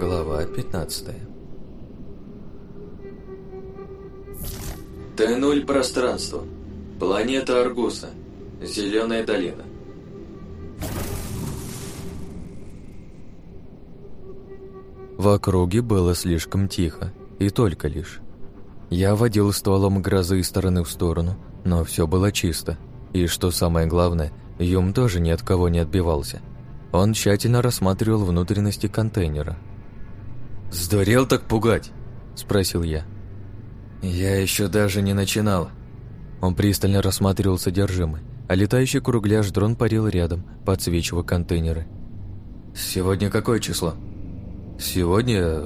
Глава 15 Т-0 пространство. Планета Аргуса. Зеленая долина. В округе было слишком тихо, и только лишь. Я водил стволом грозы из стороны в сторону, но все было чисто. И что самое главное, Юм тоже ни от кого не отбивался. Он тщательно рассматривал внутренности контейнера. «Сдурел так пугать?» – спросил я. «Я еще даже не начинал». Он пристально рассматривал содержимое, а летающий кругляш дрон парил рядом, подсвечивая контейнеры. «Сегодня какое число?» «Сегодня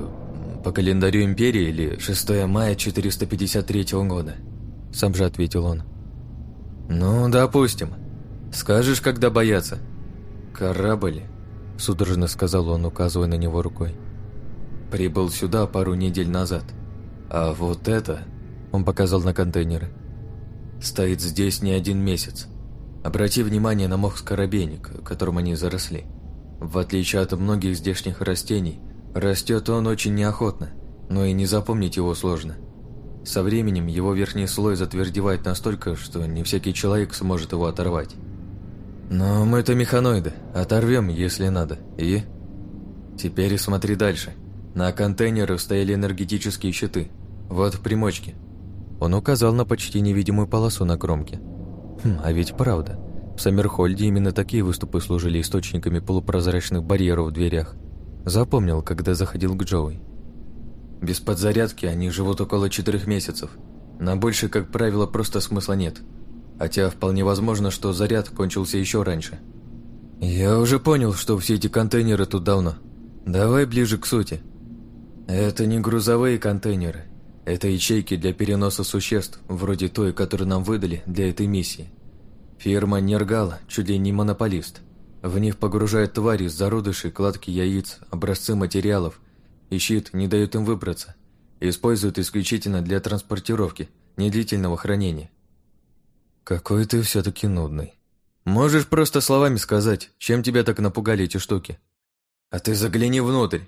по календарю Империи или 6 мая 453 года?» Сам же ответил он. «Ну, допустим. Скажешь, когда бояться?» «Корабль», — судорожно сказал он, указывая на него рукой. «Прибыл сюда пару недель назад. А вот это...» — он показал на контейнеры. «Стоит здесь не один месяц. Обрати внимание на мох скоробейник, которым они заросли. В отличие от многих здешних растений, растет он очень неохотно, но и не запомнить его сложно. Со временем его верхний слой затвердевает настолько, что не всякий человек сможет его оторвать. Но мы-то механоиды, оторвем, если надо. И? Теперь смотри дальше. На контейнерах стояли энергетические щиты. Вот примочки. Он указал на почти невидимую полосу на кромке. Хм, а ведь правда. В Саммерхольде именно такие выступы служили источниками полупрозрачных барьеров в дверях. Запомнил, когда заходил к Джоуи. Без подзарядки они живут около четырех месяцев. На больше, как правило, просто смысла нет – Хотя вполне возможно, что заряд кончился еще раньше. Я уже понял, что все эти контейнеры тут давно. Давай ближе к сути. Это не грузовые контейнеры. Это ячейки для переноса существ, вроде той, которую нам выдали для этой миссии. Фирма Нергала чуть ли не монополист. В них погружают твари, зародыши, кладки яиц, образцы материалов, и щит не дают им выбраться. Используют исключительно для транспортировки, не длительного хранения. «Какой ты все-таки нудный. Можешь просто словами сказать, чем тебя так напугали эти штуки? А ты загляни внутрь!»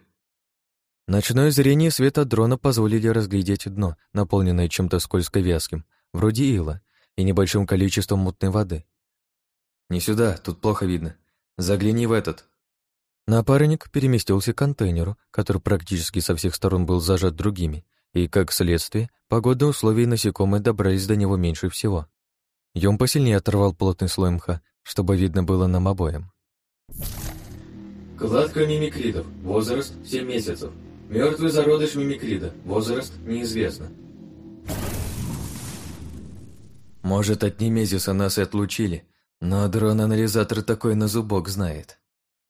Ночное зрение света дрона позволили разглядеть дно, наполненное чем-то скользко-вязким, вроде ила, и небольшим количеством мутной воды. «Не сюда, тут плохо видно. Загляни в этот». Напарник переместился к контейнеру, который практически со всех сторон был зажат другими, и, как следствие, погодные условия насекомые добрались до него меньше всего. Йом посильнее оторвал плотный слой мха, чтобы видно было нам обоим. Кладка мимикридов. Возраст 7 месяцев. Мертвый зародыш мимикрида. Возраст неизвестно. Может, от Немезиса нас и отлучили, но дрон-анализатор такой на зубок знает.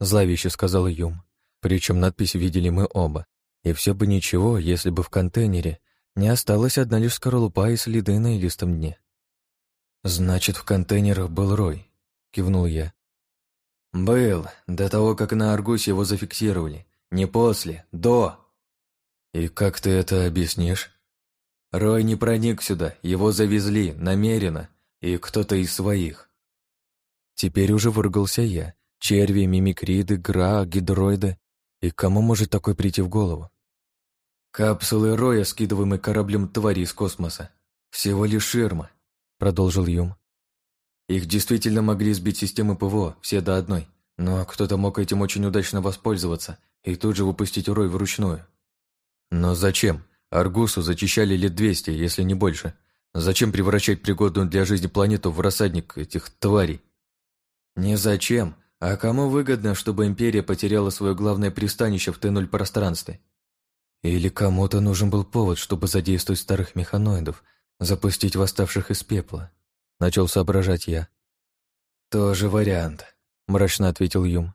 Зловеще сказал Юм. Причем надпись видели мы оба. И все бы ничего, если бы в контейнере не осталась одна лишь скорлупа и следы на илистом дне. «Значит, в контейнерах был Рой», — кивнул я. «Был, до того, как на Аргусе его зафиксировали. Не после, до». «И как ты это объяснишь?» «Рой не проник сюда, его завезли, намеренно, и кто-то из своих». Теперь уже выругался я. Черви, мимикриды, гра, гидроиды. И кому может такой прийти в голову? Капсулы Роя, скидываемые кораблем твари из космоса. Всего лишь ширма. — продолжил Юм. «Их действительно могли сбить системы ПВО, все до одной, но кто-то мог этим очень удачно воспользоваться и тут же выпустить урой вручную. Но зачем? Аргусу зачищали лет двести, если не больше. Зачем превращать пригодную для жизни планету в рассадник этих тварей? Не зачем, а кому выгодно, чтобы Империя потеряла свое главное пристанище в Т-0 пространстве? Или кому-то нужен был повод, чтобы задействовать старых механоидов – Запустить восставших из пепла. Начал соображать я. Тоже вариант, мрачно ответил Юм.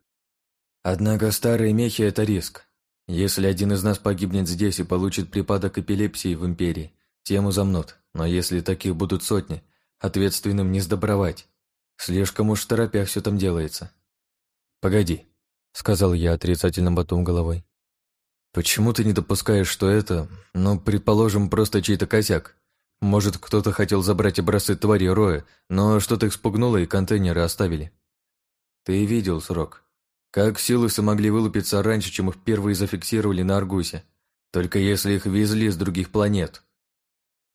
Однако старые мехи — это риск. Если один из нас погибнет здесь и получит припадок эпилепсии в Империи, тему замнут. Но если таких будут сотни, ответственным не сдобровать. Слишком уж в торопях все там делается. «Погоди», — сказал я отрицательным ботом головой. «Почему ты не допускаешь, что это, ну, предположим, просто чей-то косяк? Может, кто-то хотел забрать образцы твари Роя, но что-то их спугнуло и контейнеры оставили. Ты видел срок. Как силусы могли вылупиться раньше, чем их впервые зафиксировали на Аргусе? Только если их везли с других планет.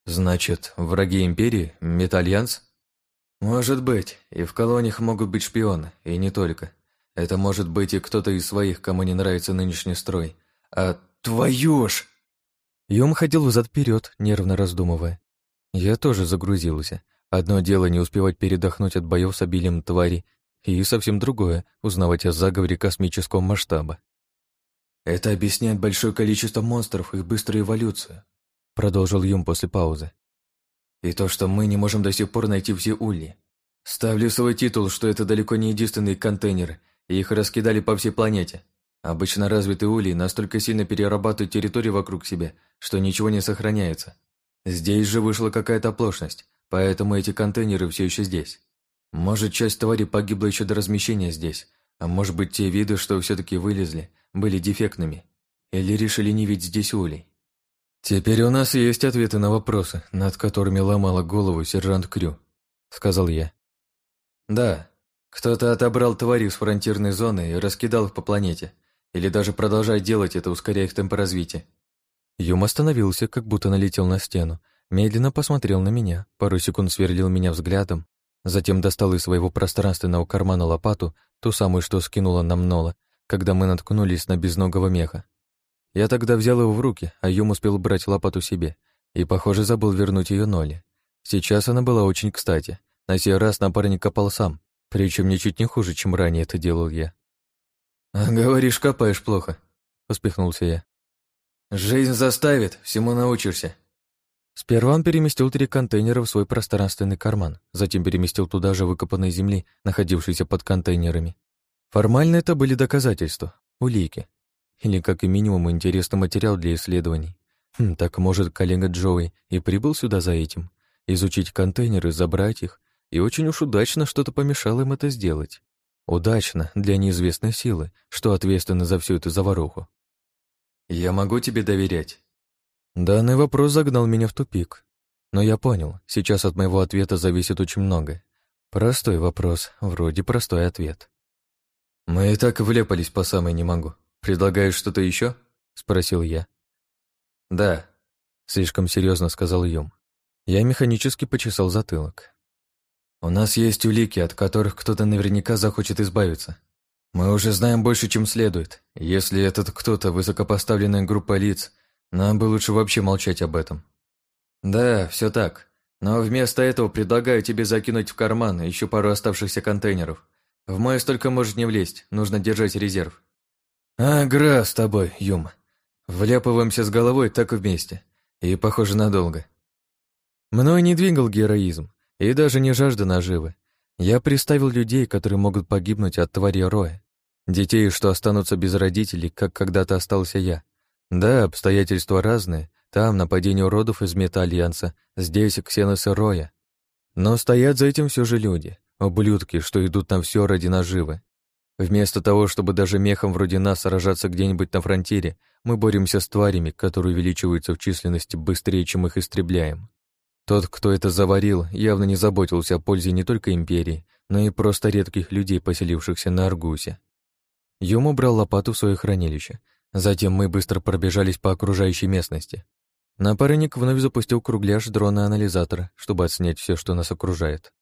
Значит, враги Империи? Метальянс? Может быть, и в колониях могут быть шпионы, и не только. Это может быть и кто-то из своих, кому не нравится нынешний строй. А твою ж! Юм ходил взад-вперед, нервно раздумывая. Я тоже загрузился. Одно дело не успевать передохнуть от боев с обилием тварей, и совсем другое — узнавать о заговоре космического масштаба. «Это объясняет большое количество монстров их быструю эволюцию», — продолжил Юм после паузы. «И то, что мы не можем до сих пор найти все ульи. Ставлю свой титул, что это далеко не единственные контейнеры, и их раскидали по всей планете. Обычно развитые ульи настолько сильно перерабатывают территорию вокруг себя, что ничего не сохраняется. Здесь же вышла какая-то оплошность, поэтому эти контейнеры все еще здесь. Может, часть твари погибла еще до размещения здесь, а может быть, те виды, что все-таки вылезли, были дефектными. Или решили не видеть здесь улей. «Теперь у нас есть ответы на вопросы, над которыми ломала голову сержант Крю», — сказал я. «Да, кто-то отобрал твари с фронтирной зоны и раскидал их по планете, или даже продолжает делать это, ускоряя их темп развития». Юм остановился, как будто налетел на стену, медленно посмотрел на меня, пару секунд сверлил меня взглядом, затем достал из своего пространственного кармана лопату, ту самую, что скинула нам Нола, когда мы наткнулись на безногого меха. Я тогда взял его в руки, а Юм успел брать лопату себе, и, похоже, забыл вернуть ее Ноле. Сейчас она была очень кстати. На сей раз напарник копал сам, причем ничуть не хуже, чем ранее это делал я. «А говоришь, копаешь плохо», — успехнулся я. «Жизнь заставит, всему научишься». Сперва он переместил три контейнера в свой пространственный карман, затем переместил туда же выкопанные земли, находившиеся под контейнерами. Формально это были доказательства, улики. Или, как и минимум, интересный материал для исследований. Хм, так, может, коллега Джоуи и прибыл сюда за этим? Изучить контейнеры, забрать их, и очень уж удачно что-то помешало им это сделать. Удачно для неизвестной силы, что ответственны за всю эту заваруху. «Я могу тебе доверять?» Данный вопрос загнал меня в тупик. Но я понял, сейчас от моего ответа зависит очень многое. Простой вопрос, вроде простой ответ. «Мы и так влепались по самой не могу. Предлагаешь что-то еще? спросил я. «Да», — слишком серьезно сказал Юм. Я механически почесал затылок. «У нас есть улики, от которых кто-то наверняка захочет избавиться. Мы уже знаем больше, чем следует. Если этот кто-то высокопоставленная группа лиц, нам бы лучше вообще молчать об этом». «Да, все так. Но вместо этого предлагаю тебе закинуть в карман еще пару оставшихся контейнеров. В мой столько может не влезть, нужно держать резерв. Агра с тобой, Юм. Вляпываемся с головой так вместе. И, похоже, надолго. Мной не двигал героизм, и даже не жажда наживы. Я представил людей, которые могут погибнуть от твари Роя. Детей, что останутся без родителей, как когда-то остался я. Да, обстоятельства разные. Там нападение уродов из Мета-Альянса, здесь ксеносы Роя. Но стоят за этим все же люди. Ублюдки, что идут на все ради наживы. Вместо того, чтобы даже мехом вроде нас сражаться где-нибудь на фронтире, мы боремся с тварями, которые увеличиваются в численности быстрее, чем их истребляем. Тот, кто это заварил, явно не заботился о пользе не только империи, но и просто редких людей, поселившихся на Аргусе. Юм убрал лопату в свое хранилище. Затем мы быстро пробежались по окружающей местности. Напарник вновь запустил кругляш дрона-анализатора, чтобы отснять все, что нас окружает.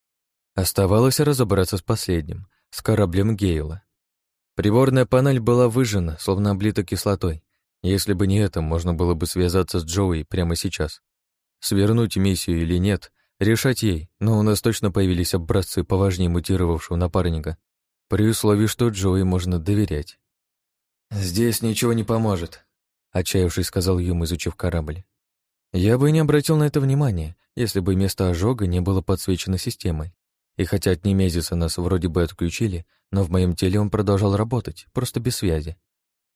Оставалось разобраться с последним, с кораблем Гейла. Приборная панель была выжжена, словно облита кислотой. Если бы не это, можно было бы связаться с Джоуи прямо сейчас. Свернуть миссию или нет, решать ей, но у нас точно появились образцы поважнее мутировавшего напарника, при условии, что Джоуи можно доверять. «Здесь ничего не поможет», — отчаявшись сказал Юм, изучив корабль. Я бы не обратил на это внимания, если бы место ожога не было подсвечено системой. И хотя от немезиса нас вроде бы отключили, но в моем теле он продолжал работать, просто без связи.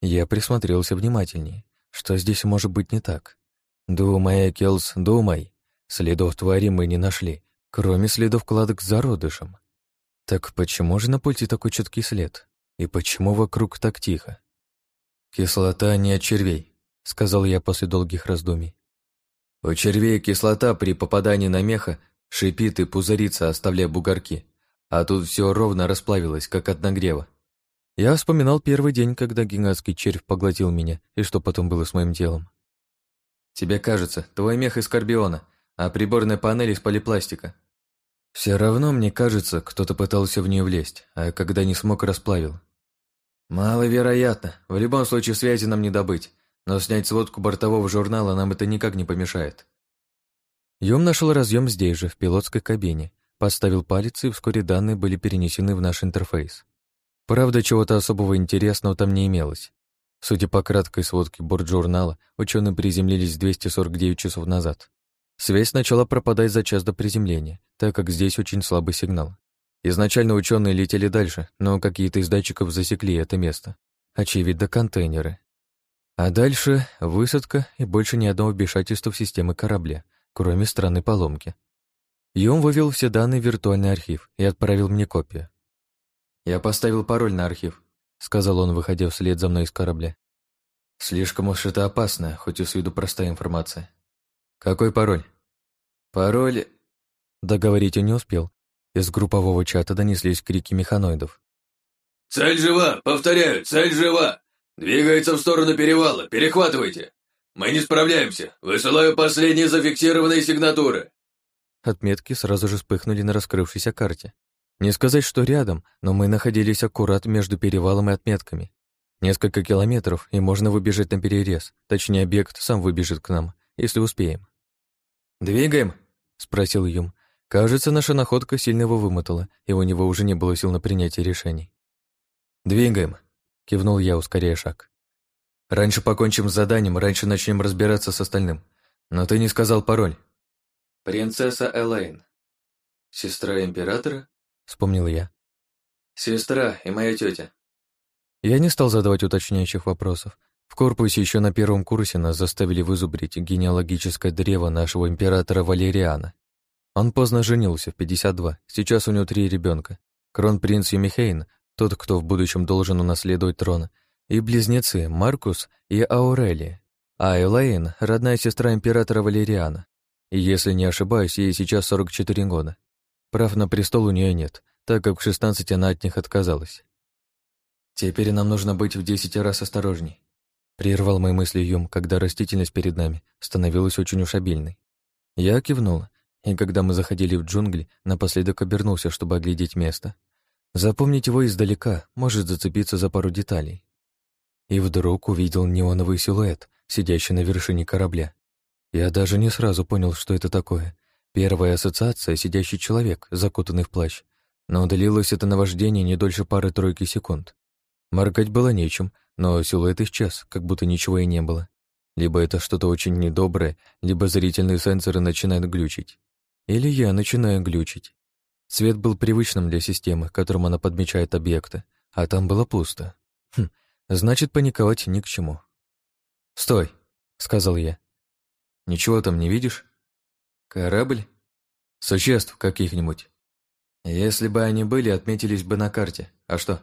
Я присмотрелся внимательнее. Что здесь может быть не так? Думай, Экелс, думай. Следов твари мы не нашли, кроме следов кладок с зародышем. Так почему же на пульте такой четкий след? И почему вокруг так тихо? «Кислота не от червей», — сказал я после долгих раздумий. «У червей кислота при попадании на меха Шипит и пузырится, оставляя бугорки. А тут все ровно расплавилось, как от нагрева. Я вспоминал первый день, когда гигантский червь поглотил меня, и что потом было с моим телом. «Тебе кажется, твой мех из карбиона, а приборная панель из полипластика». Все равно, мне кажется, кто-то пытался в нее влезть, а когда не смог, расплавил. Маловероятно. В любом случае связи нам не добыть, но снять сводку бортового журнала нам это никак не помешает. Юм нашел разъем здесь же, в пилотской кабине, поставил палец, и вскоре данные были перенесены в наш интерфейс. Правда, чего-то особого интересного там не имелось. Судя по краткой сводке бортжурнала, ученые приземлились 249 часов назад. Связь начала пропадать за час до приземления, так как здесь очень слабый сигнал. Изначально ученые летели дальше, но какие-то из датчиков засекли это место. Очевидно, контейнеры. А дальше высадка и больше ни одного вмешательства в системы корабля, кроме странной поломки. Юм вывел все данные в виртуальный архив и отправил мне копию. «Я поставил пароль на архив», — сказал он, выходя вслед за мной из корабля. «Слишком уж это опасно, хоть и с виду простая информация». «Какой пароль?» «Пароль...» Договорить он не успел. Из группового чата донеслись крики механоидов. «Цель жива! Повторяю, цель жива! Двигается в сторону перевала! Перехватывайте! Мы не справляемся! Высылаю последние зафиксированные сигнатуры!» Отметки сразу же вспыхнули на раскрывшейся карте. Не сказать, что рядом, но мы находились аккурат между перевалом и отметками. Несколько километров, и можно выбежать на перерез. Точнее, объект сам выбежит к нам, если успеем. «Двигаем?» — спросил Юм. Кажется, наша находка сильно его вымотала, и у него уже не было сил на принятие решений. «Двигаем», — кивнул я, ускоряя шаг. «Раньше покончим с заданием, раньше начнем разбираться с остальным. Но ты не сказал пароль». «Принцесса Элейн». «Сестра императора?» — вспомнил я. «Сестра и моя тетя». Я не стал задавать уточняющих вопросов. В корпусе еще на первом курсе нас заставили вызубрить генеалогическое древо нашего императора Валериана. Он поздно женился, в 52, сейчас у него три ребенка. Кронпринц Юмихейн, тот, кто в будущем должен унаследовать трон, и близнецы Маркус и Аурелия. А Элейн — родная сестра императора Валериана. И если не ошибаюсь, ей сейчас 44 года. Прав на престол у нее нет, так как в 16 она от них отказалась. Теперь нам нужно быть в 10 раз осторожней. Прервал мои мысли Юм, когда растительность перед нами становилась очень уж обильной. Я кивнула, и когда мы заходили в джунгли, напоследок обернулся, чтобы оглядеть место. Запомнить его издалека может зацепиться за пару деталей. И вдруг увидел неоновый силуэт, сидящий на вершине корабля. Я даже не сразу понял, что это такое. Первая ассоциация — сидящий человек, закутанный в плащ. Но длилось это наваждение не дольше пары-тройки секунд. Моргать было нечем, но силуэт исчез, как будто ничего и не было. Либо это что-то очень недоброе, либо зрительные сенсоры начинают глючить. Или я начинаю глючить. Свет был привычным для системы, которым она подмечает объекты, а там было пусто. Хм, значит, паниковать ни к чему. «Стой!» — сказал я. «Ничего там не видишь?» «Корабль?» «Существ каких-нибудь?» «Если бы они были, отметились бы на карте. А что?»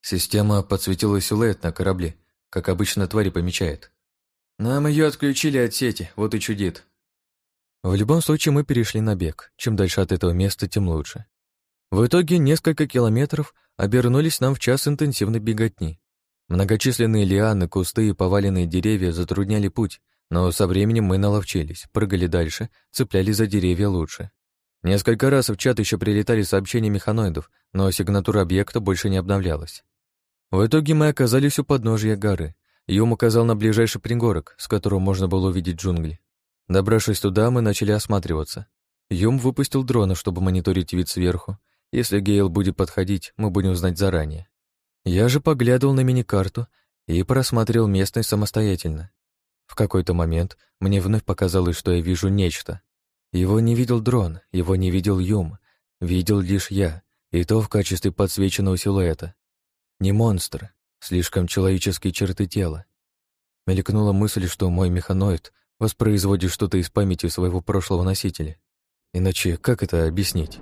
Система подсветила силуэт на корабле, как обычно твари помечает. Нам ее отключили от сети, вот и чудит. В любом случае мы перешли на бег. Чем дальше от этого места, тем лучше. В итоге несколько километров обернулись нам в час интенсивной беготни. Многочисленные лианы, кусты и поваленные деревья затрудняли путь, но со временем мы наловчились, прыгали дальше, цеплялись за деревья лучше. Несколько раз в чат еще прилетали сообщения механоидов, но сигнатура объекта больше не обновлялась. В итоге мы оказались у подножия горы. Юм указал на ближайший пригорок, с которого можно было увидеть джунгли. Добравшись туда, мы начали осматриваться. Юм выпустил дрона, чтобы мониторить вид сверху. Если Гейл будет подходить, мы будем знать заранее. Я же поглядывал на мини-карту и просматривал местность самостоятельно. В какой-то момент мне вновь показалось, что я вижу нечто. Его не видел дрон, его не видел Юм, видел лишь я, и то в качестве подсвеченного силуэта. Не монстр, слишком человеческие черты тела. Мелькнула мысль, что мой механоид воспроизводит что-то из памяти своего прошлого носителя. Иначе как это объяснить?